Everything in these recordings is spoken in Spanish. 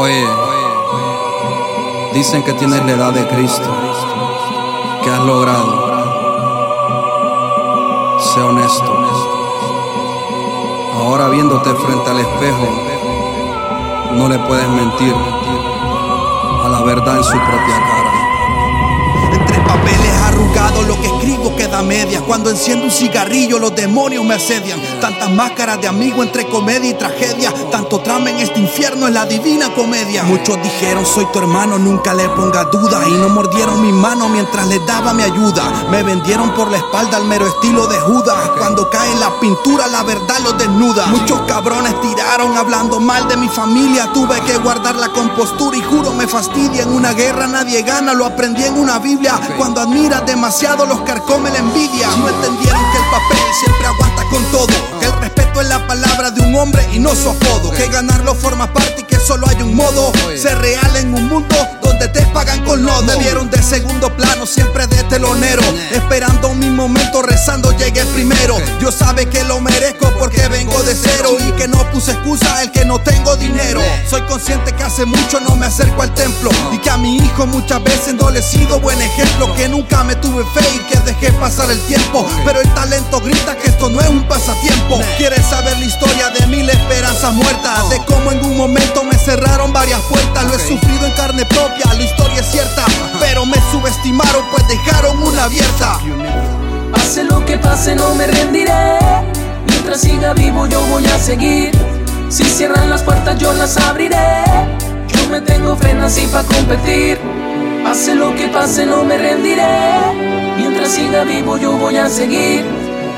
Oye, dicen que tienes la edad de Cristo. ¿Qué has logrado? Sé honesto. Ahora viéndote frente al espejo, no le puedes mentir a la verdad en su propia cara. Entre papeles arrugados lo que escribo queda media Cuando enciendo un cigarrillo los demonios me asedian. Tantas máscaras de amigo entre comedia y tragedia. Tanto trama en este infierno es la divina comedia. Muchos dijeron soy tu hermano, nunca le ponga duda Y no mordieron mi mano mientras les daba mi ayuda. Me vendieron por la espalda al mero estilo de Judas. Cuando cae la pintura la verdad los desnuda. Muchos cabrones tiraron hablando mal de mi familia. Tuve que guardar la compostura y juro me fastidia En una guerra nadie gana, lo aprendí en una Biblia Cuando admiras demasiado los carcome la envidia. No entendieron que el papel siempre aguanta con todo. Que el respeto es la palabra de un hombre y no su apodo. Que ganarlo forma parte y que solo hay un modo. Ser real en un mundo donde te pagan con lodo. Me vieron de segundo plano, el que no tengo dinero. Soy consciente que hace mucho no me acerco al templo. Y que a mi hijo muchas veces no le he sido buen ejemplo. Que nunca me tuve fe y que dejé pasar el tiempo. Pero el talento grita que esto no es un pasatiempo. Quieres saber la historia de mil esperanzas muertas. De cómo en un momento me cerraron varias puertas. Lo he sufrido en carne propia, la historia es cierta. Pero me subestimaron pues dejaron una abierta. Pase lo que pase, no me rendiré. Mientras siga vivo, yo voy a seguir. Si cierran las puertas, yo las abriré. Yo me tengo fe, nací para competir. Pase lo que pase, no me rendiré. Mientras siga vivo, yo voy a seguir.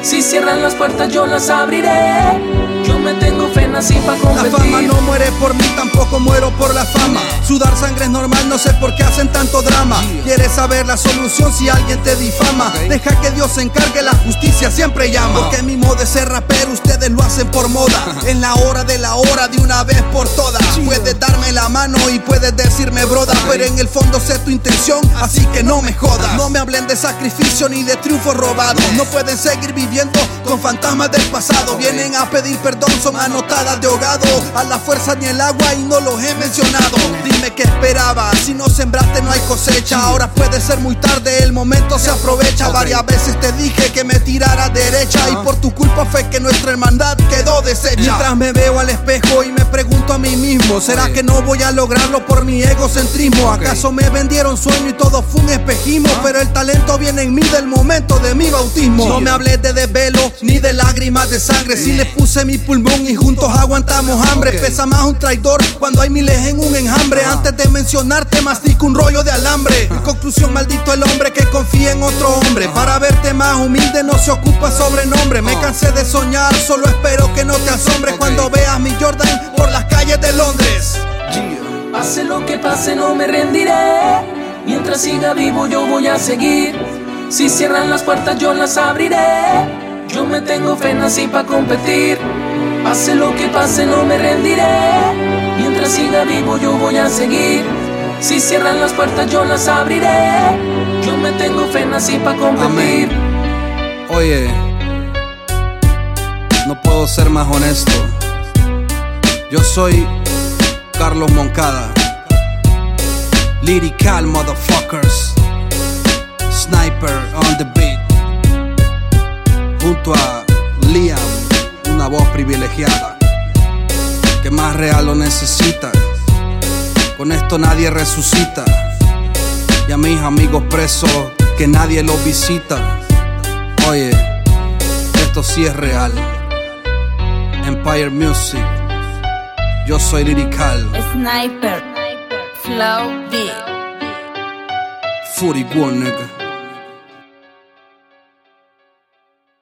Si cierran las puertas, yo las abriré. Yo me tengo La fama no muere por mí, tampoco muero por la fama. Sudar sangre es normal, no sé por qué hacen tanto drama. ¿Quieres saber la solución si alguien te difama? Deja que Dios se encargue, la justicia siempre llama. Porque mi modo es ser rapero, ustedes lo hacen por moda. En la hora de la hora, de una vez por todas. Puedes darme la mano y puedes decirme broda, pero en el fondo sé tu intención, así que no me jodas. No me hablen de sacrificio ni de triunfo robado. No pueden seguir viviendo con fantasmas del pasado. Vienen a pedir perdón, son de ahogado. A la fuerza ni el agua y no los he mencionado. Dime qué esperabas, si no sembraste no hay cosecha. Ahora puede ser muy tarde, el momento se aprovecha. Varias veces te dije que me tirara derecha y por tu culpa fue que nuestra hermandad quedó deshecha. Mientras me veo al espejo y me pregunto a mí mismo, ¿será que no voy a lograrlo por mi egocentrismo? ¿Acaso me vendieron sueño y todo fue un espejismo? Pero el talento viene en mí del momento de mi bautismo. No me hables de desvelo ni de lágrimas de sangre. Si le puse mi pulmón y juntos aguantamos hambre. Pesa más un traidor cuando hay miles en un enjambre. Antes de mencionarte, mastico un rollo de alambre. En conclusión, maldito el hombre que confía en otro hombre. Para verte más humilde, no se ocupa sobrenombre. Me cansé de soñar, solo espero que no te asombre cuando veas mi Jordan por las calles de Londres. Pase lo que pase, no me rendiré. Mientras siga vivo, yo voy a seguir. Si cierran las puertas, yo las abriré. Yo me tengo fe, nací para competir. Pase lo que pase, no me rendiré. Mientras siga vivo, yo voy a seguir. Si cierran las puertas, yo las abriré. Yo me tengo fe, nací para competir. Oye, no puedo ser más honesto. Yo soy Carlos Moncada. Lyrical motherfuckers. Sniper on the beat. Junto a voz privilegiada. Que más real lo necesita. Con esto nadie resucita. Y a mis amigos presos que nadie los visita. Oye, esto sí es real. Empire Music. Yo soy lirical. Sniper, Flow. 41, nigga.